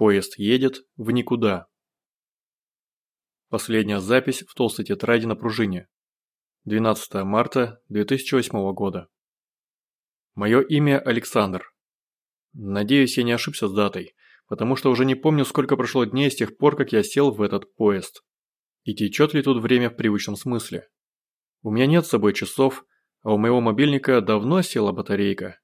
Поезд едет в никуда. Последняя запись в толстой тетради на пружине. 12 марта 2008 года. Мое имя Александр. Надеюсь, я не ошибся с датой, потому что уже не помню, сколько прошло дней с тех пор, как я сел в этот поезд. И течет ли тут время в привычном смысле. У меня нет с собой часов, а у моего мобильника давно села батарейка.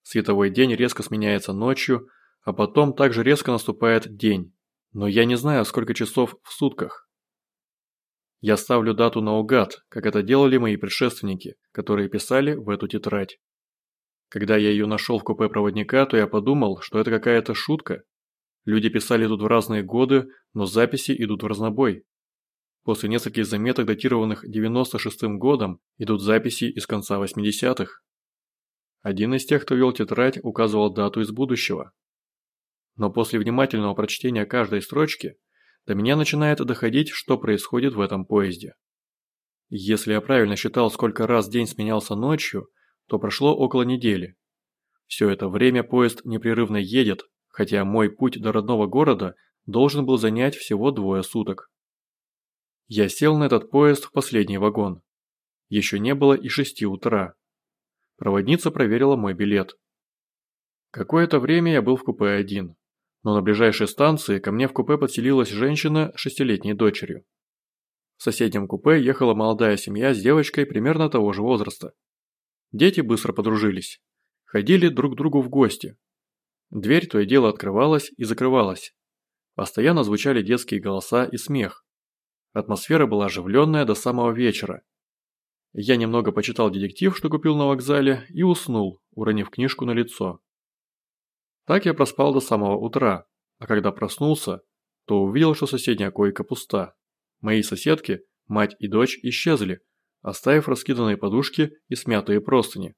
Световой день резко сменяется ночью, а потом также резко наступает день. Но я не знаю, сколько часов в сутках. Я ставлю дату наугад, как это делали мои предшественники, которые писали в эту тетрадь. Когда я ее нашел в купе проводника, то я подумал, что это какая-то шутка. Люди писали тут в разные годы, но записи идут в разнобой. После нескольких заметок, датированных 96-м годом, идут записи из конца 80-х. Один из тех, кто вел тетрадь, указывал дату из будущего. Но после внимательного прочтения каждой строчки, до меня начинает доходить, что происходит в этом поезде. Если я правильно считал, сколько раз день сменялся ночью, то прошло около недели. Все это время поезд непрерывно едет, хотя мой путь до родного города должен был занять всего двое суток. Я сел на этот поезд в последний вагон. Еще не было и шести утра. Проводница проверила мой билет. Какое-то время я был в купе один, но на ближайшей станции ко мне в купе подселилась женщина с шестилетней дочерью. В соседнем купе ехала молодая семья с девочкой примерно того же возраста. Дети быстро подружились. Ходили друг к другу в гости. Дверь то и дело открывалась и закрывалась. Постоянно звучали детские голоса и смех. Атмосфера была оживленная до самого вечера. Я немного почитал детектив, что купил на вокзале, и уснул, уронив книжку на лицо. Так я проспал до самого утра, а когда проснулся, то увидел, что соседняя койка пуста. Мои соседки, мать и дочь, исчезли, оставив раскиданные подушки и смятые простыни.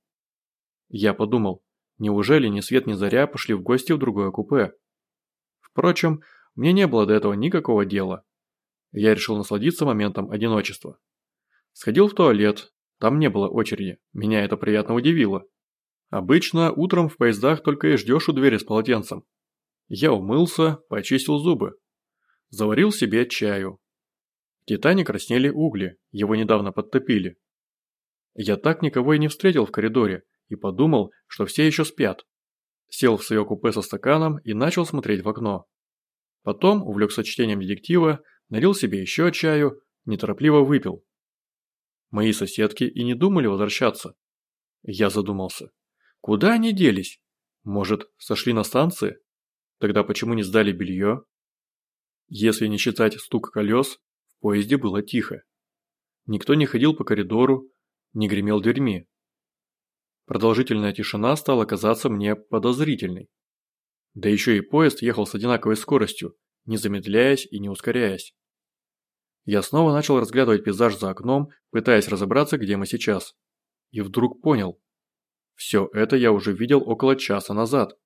Я подумал, неужели ни свет ни заря пошли в гости в другое купе? Впрочем, мне не было до этого никакого дела. Я решил насладиться моментом одиночества. Сходил в туалет, там не было очереди, меня это приятно удивило. Обычно утром в поездах только и ждешь у двери с полотенцем. Я умылся, почистил зубы. Заварил себе чаю. В Титане краснели угли, его недавно подтопили. Я так никого и не встретил в коридоре и подумал, что все еще спят. Сел в свое купе со стаканом и начал смотреть в окно. Потом увлекся чтением детектива налил себе еще чаю, неторопливо выпил. Мои соседки и не думали возвращаться. Я задумался. Куда они делись? Может, сошли на станции? Тогда почему не сдали белье? Если не считать стук колес, в поезде было тихо. Никто не ходил по коридору, не гремел дверьми. Продолжительная тишина стала казаться мне подозрительной. Да еще и поезд ехал с одинаковой скоростью, не замедляясь и не ускоряясь. Я снова начал разглядывать пейзаж за окном, пытаясь разобраться, где мы сейчас. И вдруг понял. Все это я уже видел около часа назад.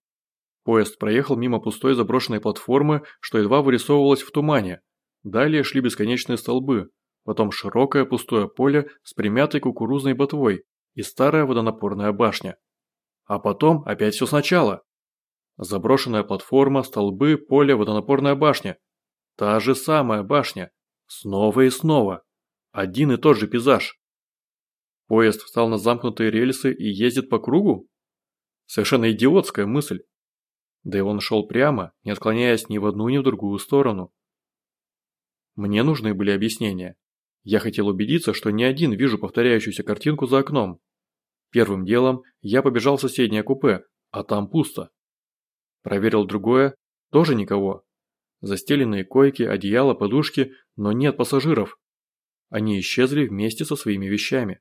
Поезд проехал мимо пустой заброшенной платформы, что едва вырисовывалось в тумане. Далее шли бесконечные столбы, потом широкое пустое поле с примятой кукурузной ботвой и старая водонапорная башня. А потом опять все сначала. Заброшенная платформа, столбы, поле, водонапорная башня. Та же самая башня. Снова и снова. Один и тот же пейзаж. Поезд встал на замкнутые рельсы и ездит по кругу? Совершенно идиотская мысль. Да и он шел прямо, не отклоняясь ни в одну, ни в другую сторону. Мне нужны были объяснения. Я хотел убедиться, что не один вижу повторяющуюся картинку за окном. Первым делом я побежал в соседнее купе, а там пусто. Проверил другое, тоже никого. Застеленные койки, одеяло, подушки, но нет пассажиров. Они исчезли вместе со своими вещами.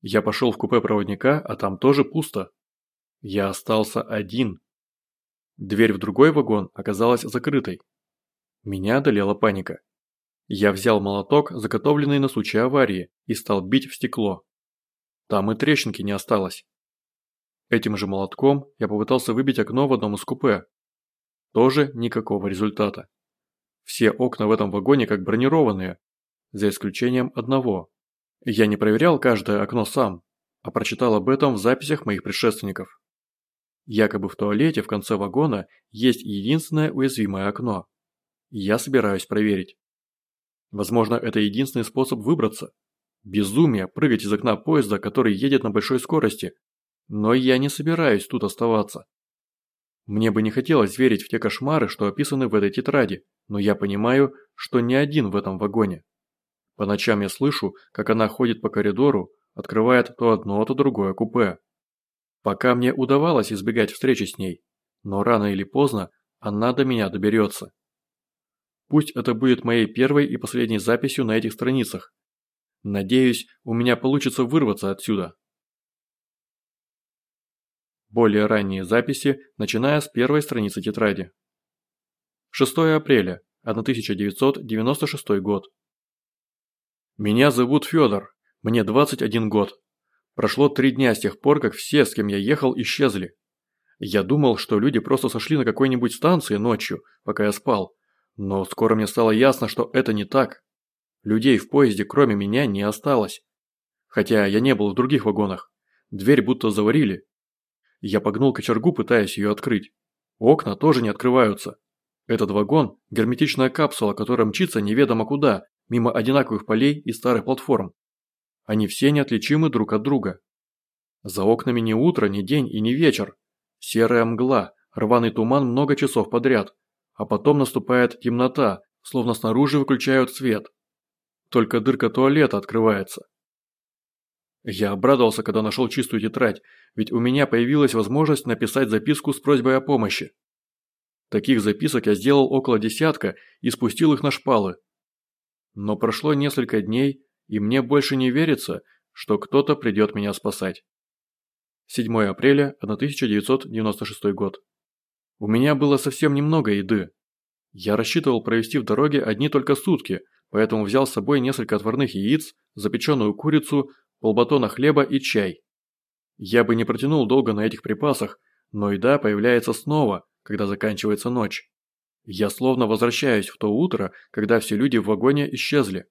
Я пошел в купе проводника, а там тоже пусто. Я остался один. Дверь в другой вагон оказалась закрытой. Меня одолела паника. Я взял молоток, заготовленный на случай аварии, и стал бить в стекло. Там и трещинки не осталось. Этим же молотком я попытался выбить окно в одном из купе, тоже никакого результата. Все окна в этом вагоне как бронированные, за исключением одного. Я не проверял каждое окно сам, а прочитал об этом в записях моих предшественников. Якобы в туалете в конце вагона есть единственное уязвимое окно. Я собираюсь проверить. Возможно, это единственный способ выбраться. Безумие прыгать из окна поезда, который едет на большой скорости. Но я не собираюсь тут оставаться. Мне бы не хотелось верить в те кошмары, что описаны в этой тетради, но я понимаю, что не один в этом вагоне. По ночам я слышу, как она ходит по коридору, открывает то одно, то другое купе. Пока мне удавалось избегать встречи с ней, но рано или поздно она до меня доберется. Пусть это будет моей первой и последней записью на этих страницах. Надеюсь, у меня получится вырваться отсюда. Более ранние записи, начиная с первой страницы тетради. 6 апреля 1996 год. Меня зовут Федор, мне 21 год. Прошло три дня с тех пор, как все, с кем я ехал, исчезли. Я думал, что люди просто сошли на какой-нибудь станции ночью, пока я спал. Но скоро мне стало ясно, что это не так. Людей в поезде, кроме меня, не осталось. Хотя я не был в других вагонах. Дверь будто заварили, я погнул кочергу, пытаясь ее открыть. Окна тоже не открываются. Этот вагон – герметичная капсула, которая мчится неведомо куда, мимо одинаковых полей и старых платформ. Они все неотличимы друг от друга. За окнами ни утро, ни день и ни вечер. Серая мгла, рваный туман много часов подряд. А потом наступает темнота, словно снаружи выключают свет. Только дырка туалета открывается. Я обрадовался, когда нашел чистую тетрадь, ведь у меня появилась возможность написать записку с просьбой о помощи. Таких записок я сделал около десятка и спустил их на шпалы. Но прошло несколько дней, и мне больше не верится, что кто-то придет меня спасать. 7 апреля 1996 год. У меня было совсем немного еды. Я рассчитывал провести в дороге одни только сутки, поэтому взял с собой несколько отварных яиц, запеченную курицу, полбатона хлеба и чай. Я бы не протянул долго на этих припасах, но еда появляется снова, когда заканчивается ночь. Я словно возвращаюсь в то утро, когда все люди в вагоне исчезли.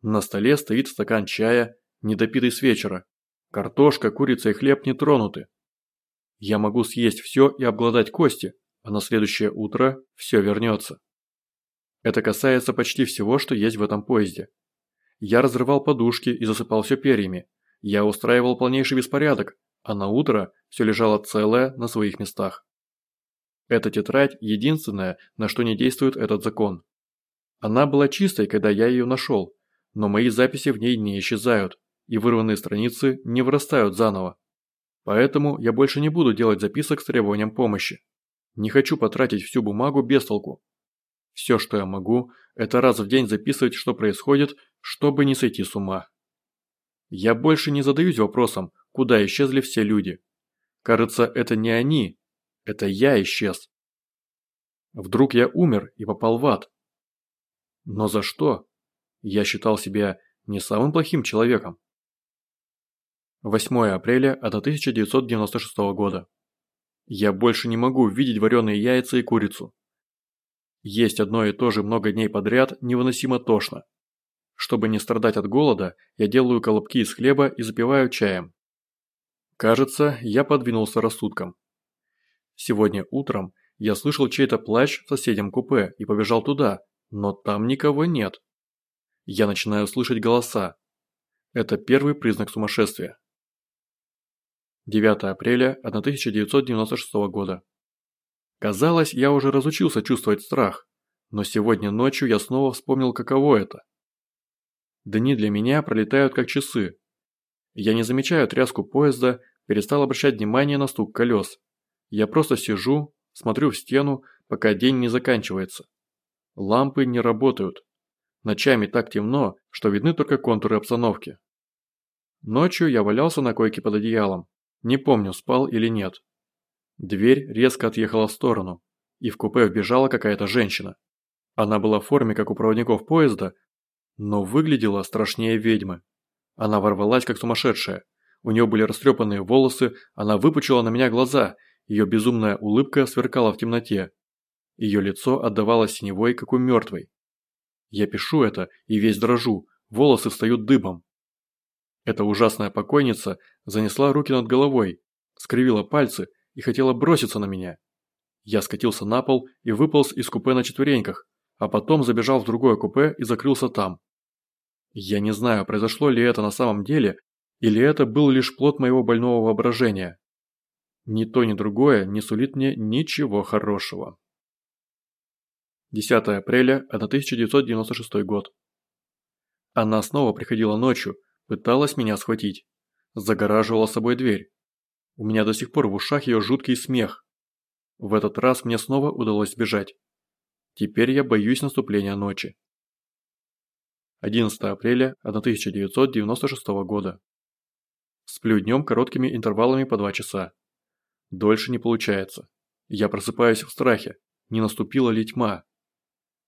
На столе стоит стакан чая, недопитый с вечера. Картошка, курица и хлеб не тронуты. Я могу съесть все и обглодать кости, а на следующее утро все вернется. Это касается почти всего, что есть в этом поезде. Я разрывал подушки и засыпал все перьями. Я устраивал полнейший беспорядок, а на утро все лежало целое на своих местах. Эта тетрадь – единственная, на что не действует этот закон. Она была чистой, когда я ее нашел, но мои записи в ней не исчезают, и вырванные страницы не вырастают заново. Поэтому я больше не буду делать записок с требованием помощи. Не хочу потратить всю бумагу без толку. Все, что я могу, это раз в день записывать, что происходит, чтобы не сойти с ума. Я больше не задаюсь вопросом, куда исчезли все люди. Кажется, это не они, это я исчез. Вдруг я умер и попал в ад. Но за что? Я считал себя не самым плохим человеком. 8 апреля 1996 года. Я больше не могу видеть вареные яйца и курицу. Есть одно и то же много дней подряд невыносимо тошно. Чтобы не страдать от голода, я делаю колобки из хлеба и запиваю чаем. Кажется, я подвинулся рассудком. Сегодня утром я слышал чей-то плач в соседнем купе и побежал туда, но там никого нет. Я начинаю слышать голоса. Это первый признак сумасшествия. 9 апреля 1996 года. Казалось, я уже разучился чувствовать страх, но сегодня ночью я снова вспомнил, каково это. Дни для меня пролетают как часы. Я не замечаю тряску поезда, перестал обращать внимание на стук колес. Я просто сижу, смотрю в стену, пока день не заканчивается. Лампы не работают. Ночами так темно, что видны только контуры обстановки. Ночью я валялся на койке под одеялом. Не помню, спал или нет. Дверь резко отъехала в сторону, и в купе вбежала какая-то женщина. Она была в форме, как у проводников поезда, но выглядела страшнее ведьмы. Она ворвалась, как сумасшедшая. У нее были растрепанные волосы, она выпучила на меня глаза, ее безумная улыбка сверкала в темноте. Ее лицо отдавалось синевой, как у мертвой. Я пишу это и весь дрожу, волосы встают дыбом. Эта ужасная покойница занесла руки над головой, скривила пальцы и хотела броситься на меня. Я скатился на пол и выполз из купе на четвереньках, а потом забежал в другое купе и закрылся там. Я не знаю, произошло ли это на самом деле, или это был лишь плод моего больного воображения. Ни то, ни другое не сулит мне ничего хорошего. 10 апреля 1996 год. Она снова приходила ночью, пыталась меня схватить. Загораживала собой дверь. У меня до сих пор в ушах ее жуткий смех. В этот раз мне снова удалось сбежать. Теперь я боюсь наступления ночи. 11 апреля 1996 года. Сплю днем короткими интервалами по 2 часа. Дольше не получается. Я просыпаюсь в страхе, не наступила ли тьма.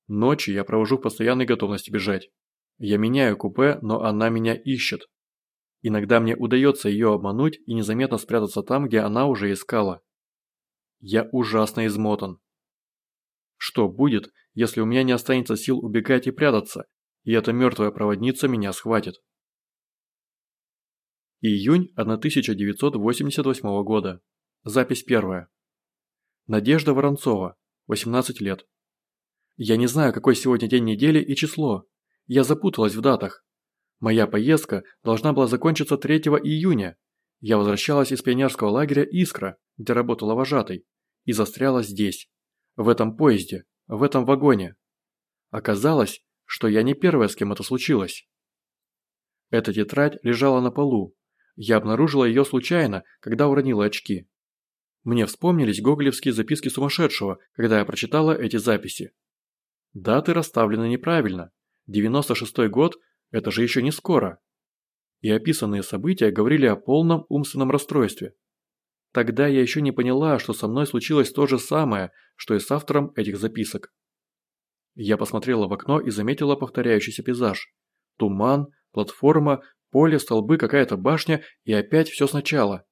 Ночи я провожу в постоянной готовности бежать. Я меняю купе, но она меня ищет. Иногда мне удается ее обмануть и незаметно спрятаться там, где она уже искала. Я ужасно измотан. Что будет, если у меня не останется сил убегать и прятаться, и эта мертвая проводница меня схватит? Июнь 1988 года. Запись первая. Надежда Воронцова, 18 лет. Я не знаю, какой сегодня день недели и число. Я запуталась в датах. Моя поездка должна была закончиться 3 июня. Я возвращалась из пионерского лагеря «Искра», где работала вожатой, и застряла здесь, в этом поезде, в этом вагоне. Оказалось, что я не первая, с кем это случилось. Эта тетрадь лежала на полу. Я обнаружила ее случайно, когда уронила очки. Мне вспомнились гоголевские записки сумасшедшего, когда я прочитала эти записи. Даты расставлены неправильно. 96 год – это же еще не скоро. И описанные события говорили о полном умственном расстройстве. Тогда я еще не поняла, что со мной случилось то же самое, что и с автором этих записок. Я посмотрела в окно и заметила повторяющийся пейзаж. Туман, платформа, поле, столбы, какая-то башня и опять все сначала.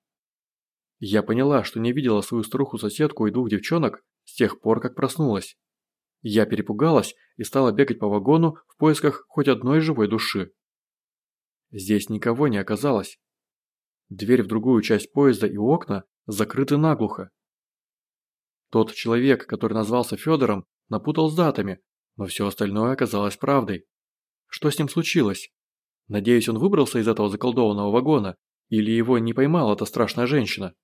Я поняла, что не видела свою старуху-соседку и двух девчонок с тех пор, как проснулась. Я перепугалась и стала бегать по вагону в поисках хоть одной живой души. Здесь никого не оказалось. Дверь в другую часть поезда и окна закрыты наглухо. Тот человек, который назвался Федором, напутал с датами, но все остальное оказалось правдой. Что с ним случилось? Надеюсь, он выбрался из этого заколдованного вагона, или его не поймала эта страшная женщина.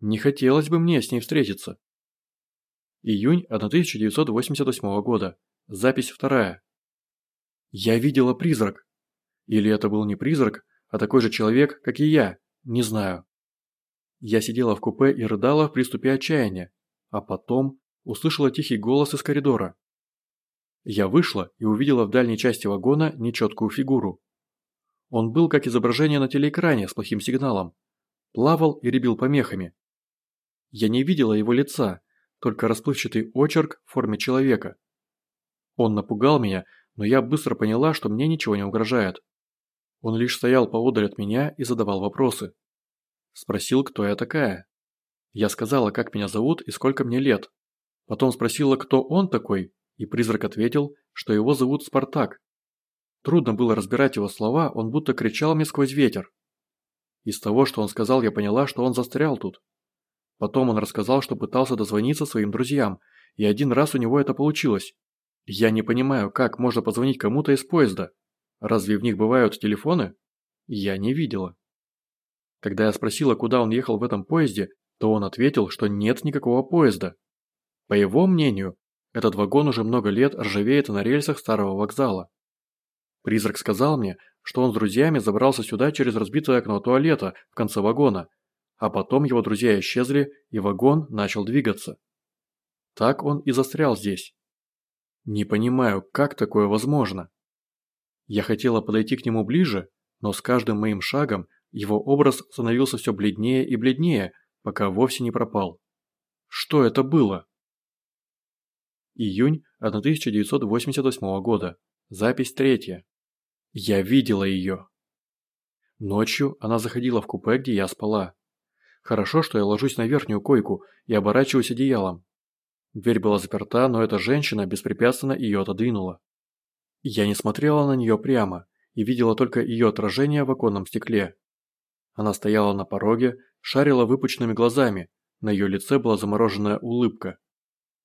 Не хотелось бы мне с ней встретиться. Июнь 1988 года. Запись вторая. Я видела призрак. Или это был не призрак, а такой же человек, как и я, не знаю. Я сидела в купе и рыдала в приступе отчаяния, а потом услышала тихий голос из коридора. Я вышла и увидела в дальней части вагона нечеткую фигуру. Он был как изображение на телеэкране с плохим сигналом. Плавал и ребил помехами. Я не видела его лица, только расплывчатый очерк в форме человека. Он напугал меня, но я быстро поняла, что мне ничего не угрожает. Он лишь стоял поодаль от меня и задавал вопросы. Спросил, кто я такая. Я сказала, как меня зовут и сколько мне лет. Потом спросила, кто он такой, и призрак ответил, что его зовут Спартак. Трудно было разбирать его слова, он будто кричал мне сквозь ветер. Из того, что он сказал, я поняла, что он застрял тут. Потом он рассказал, что пытался дозвониться своим друзьям, и один раз у него это получилось. Я не понимаю, как можно позвонить кому-то из поезда. Разве в них бывают телефоны? Я не видела. Когда я спросила, куда он ехал в этом поезде, то он ответил, что нет никакого поезда. По его мнению, этот вагон уже много лет ржавеет на рельсах старого вокзала. Призрак сказал мне, что он с друзьями забрался сюда через разбитое окно туалета в конце вагона, а потом его друзья исчезли, и вагон начал двигаться. Так он и застрял здесь. Не понимаю, как такое возможно. Я хотела подойти к нему ближе, но с каждым моим шагом его образ становился все бледнее и бледнее, пока вовсе не пропал. Что это было? Июнь 1988 года. Запись третья. Я видела ее. Ночью она заходила в купе, где я спала. Хорошо, что я ложусь на верхнюю койку и оборачиваюсь одеялом. Дверь была заперта, но эта женщина беспрепятственно ее отодвинула. Я не смотрела на нее прямо и видела только ее отражение в оконном стекле. Она стояла на пороге, шарила выпученными глазами, На ее лице была замороженная улыбка.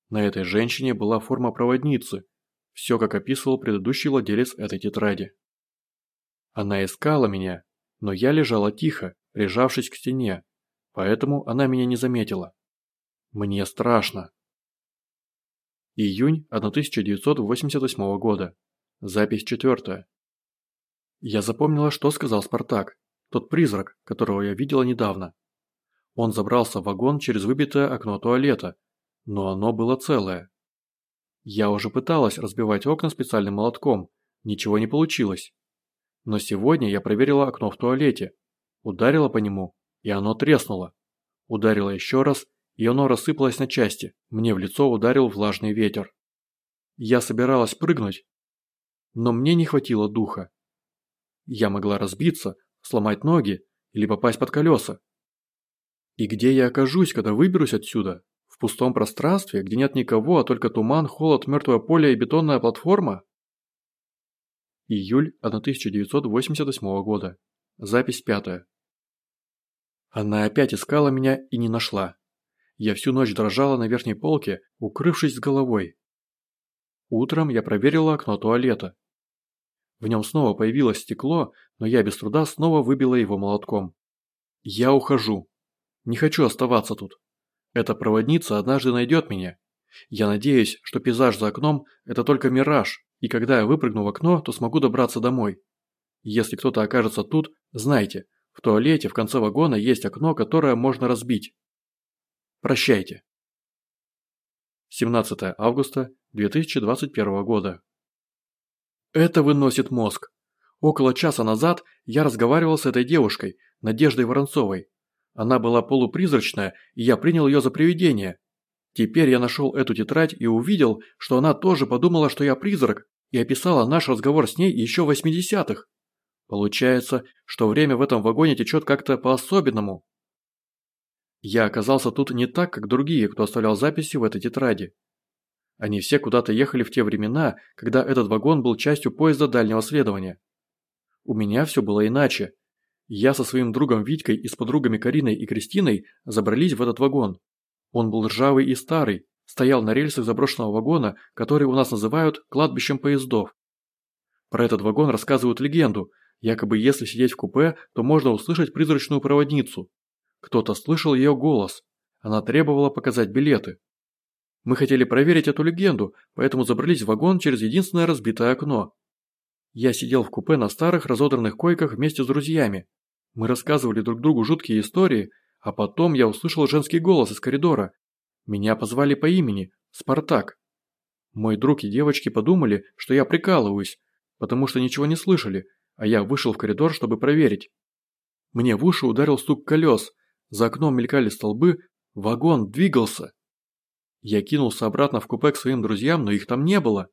На этой женщине была форма проводницы. Все, как описывал предыдущий владелец этой тетради. Она искала меня, но я лежала тихо, прижавшись к стене, поэтому она меня не заметила. Мне страшно. Июнь 1988 года. Запись четвертая. Я запомнила, что сказал Спартак, тот призрак, которого я видела недавно. Он забрался в вагон через выбитое окно туалета, но оно было целое. Я уже пыталась разбивать окна специальным молотком, ничего не получилось. Но сегодня я проверила окно в туалете, ударила по нему, и оно треснуло. Ударила еще раз, и оно рассыпалось на части, мне в лицо ударил влажный ветер. Я собиралась прыгнуть, но мне не хватило духа. Я могла разбиться, сломать ноги или попасть под колеса. И где я окажусь, когда выберусь отсюда? В пустом пространстве, где нет никого, а только туман, холод, мертвое поле и бетонная платформа? Июль 1988 года. Запись пятая. Она опять искала меня и не нашла. Я всю ночь дрожала на верхней полке, укрывшись с головой. Утром я проверила окно туалета. В нем снова появилось стекло, но я без труда снова выбила его молотком. Я ухожу. Не хочу оставаться тут. Эта проводница однажды найдет меня. Я надеюсь, что пейзаж за окном – это только мираж, и когда я выпрыгну в окно, то смогу добраться домой. Если кто-то окажется тут, знайте, в туалете в конце вагона есть окно, которое можно разбить. Прощайте. 17 августа 2021 года. Это выносит мозг. Около часа назад я разговаривал с этой девушкой, Надеждой Воронцовой. Она была полупризрачная, и я принял ее за привидение. Теперь я нашел эту тетрадь и увидел, что она тоже подумала, что я призрак, и описала наш разговор с ней еще в 80-х. Получается, что время в этом вагоне течет как-то по-особенному. Я оказался тут не так, как другие, кто оставлял записи в этой тетради. Они все куда-то ехали в те времена, когда этот вагон был частью поезда дальнего следования. У меня все было иначе. Я со своим другом Витькой и с подругами Кариной и Кристиной забрались в этот вагон. Он был ржавый и старый, стоял на рельсах заброшенного вагона, который у нас называют кладбищем поездов. Про этот вагон рассказывают легенду, якобы если сидеть в купе, то можно услышать призрачную проводницу. Кто-то слышал ее голос. Она требовала показать билеты. Мы хотели проверить эту легенду, поэтому забрались в вагон через единственное разбитое окно. Я сидел в купе на старых разодранных койках вместе с друзьями. Мы рассказывали друг другу жуткие истории, а потом я услышал женский голос из коридора. Меня позвали по имени – Спартак. Мой друг и девочки подумали, что я прикалываюсь, потому что ничего не слышали, а я вышел в коридор, чтобы проверить. Мне в уши ударил стук колес, за окном мелькали столбы, вагон двигался. Я кинулся обратно в купе к своим друзьям, но их там не было.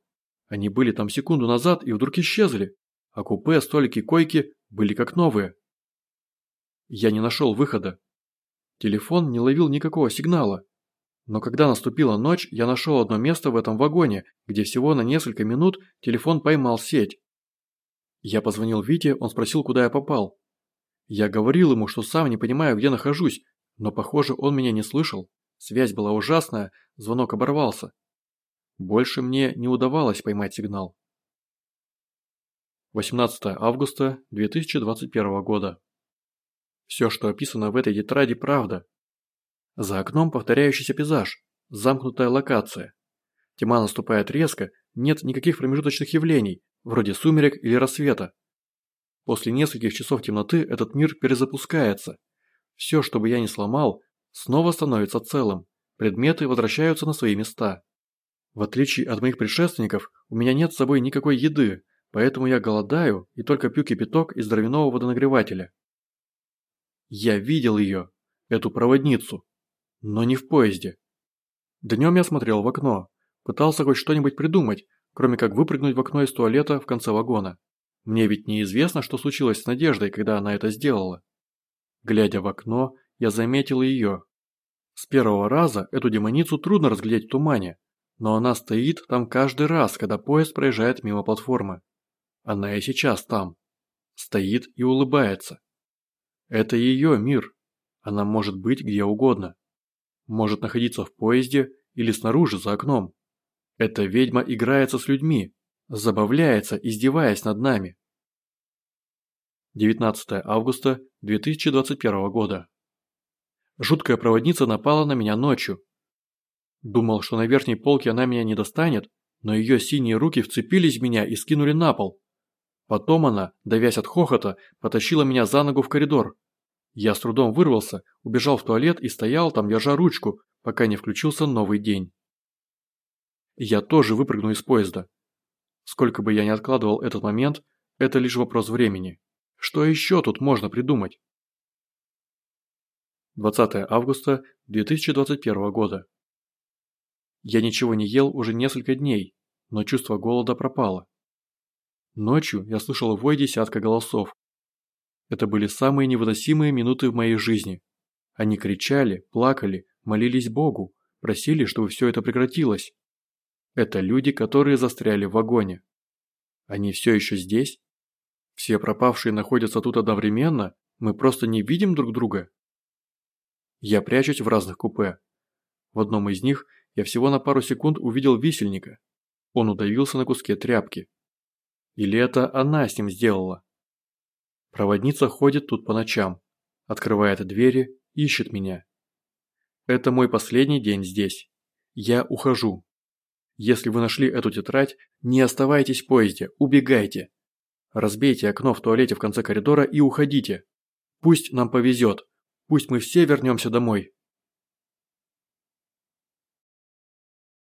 Они были там секунду назад и вдруг исчезли, а купе, столики, койки были как новые. Я не нашел выхода. Телефон не ловил никакого сигнала. Но когда наступила ночь, я нашел одно место в этом вагоне, где всего на несколько минут телефон поймал сеть. Я позвонил Вите, он спросил, куда я попал. Я говорил ему, что сам не понимаю, где нахожусь, но, похоже, он меня не слышал. Связь была ужасная, звонок оборвался. Больше мне не удавалось поймать сигнал. 18 августа 2021 года. Все, что описано в этой тетради, правда. За окном повторяющийся пейзаж, замкнутая локация. Тьма наступает резко, нет никаких промежуточных явлений, вроде сумерек или рассвета. После нескольких часов темноты этот мир перезапускается. Все, что бы я ни сломал, снова становится целым, предметы возвращаются на свои места. В отличие от моих предшественников, у меня нет с собой никакой еды, поэтому я голодаю и только пью кипяток из дровяного водонагревателя. Я видел ее, эту проводницу, но не в поезде. Днем я смотрел в окно, пытался хоть что-нибудь придумать, кроме как выпрыгнуть в окно из туалета в конце вагона. Мне ведь неизвестно, что случилось с Надеждой, когда она это сделала. Глядя в окно, я заметил ее. С первого раза эту демоницу трудно разглядеть в тумане, но она стоит там каждый раз, когда поезд проезжает мимо платформы. Она и сейчас там. Стоит и улыбается. Это ее мир. Она может быть где угодно. Может находиться в поезде или снаружи за окном. Эта ведьма играется с людьми, забавляется, издеваясь над нами. 19 августа 2021 года. Жуткая проводница напала на меня ночью. Думал, что на верхней полке она меня не достанет, но ее синие руки вцепились в меня и скинули на пол. Потом она, давясь от хохота, потащила меня за ногу в коридор. Я с трудом вырвался, убежал в туалет и стоял там, держа ручку, пока не включился новый день. Я тоже выпрыгну из поезда. Сколько бы я ни откладывал этот момент, это лишь вопрос времени. Что еще тут можно придумать? 20 августа 2021 года. Я ничего не ел уже несколько дней, но чувство голода пропало. Ночью я слышал вой десятка голосов. Это были самые невыносимые минуты в моей жизни. Они кричали, плакали, молились Богу, просили, чтобы все это прекратилось. Это люди, которые застряли в вагоне. Они все еще здесь? Все пропавшие находятся тут одновременно? Мы просто не видим друг друга? Я прячусь в разных купе. В одном из них я всего на пару секунд увидел висельника. Он удавился на куске тряпки. Или это она с ним сделала? Проводница ходит тут по ночам, открывает двери, ищет меня. Это мой последний день здесь. Я ухожу. Если вы нашли эту тетрадь, не оставайтесь в поезде, убегайте. Разбейте окно в туалете в конце коридора и уходите. Пусть нам повезет. Пусть мы все вернемся домой.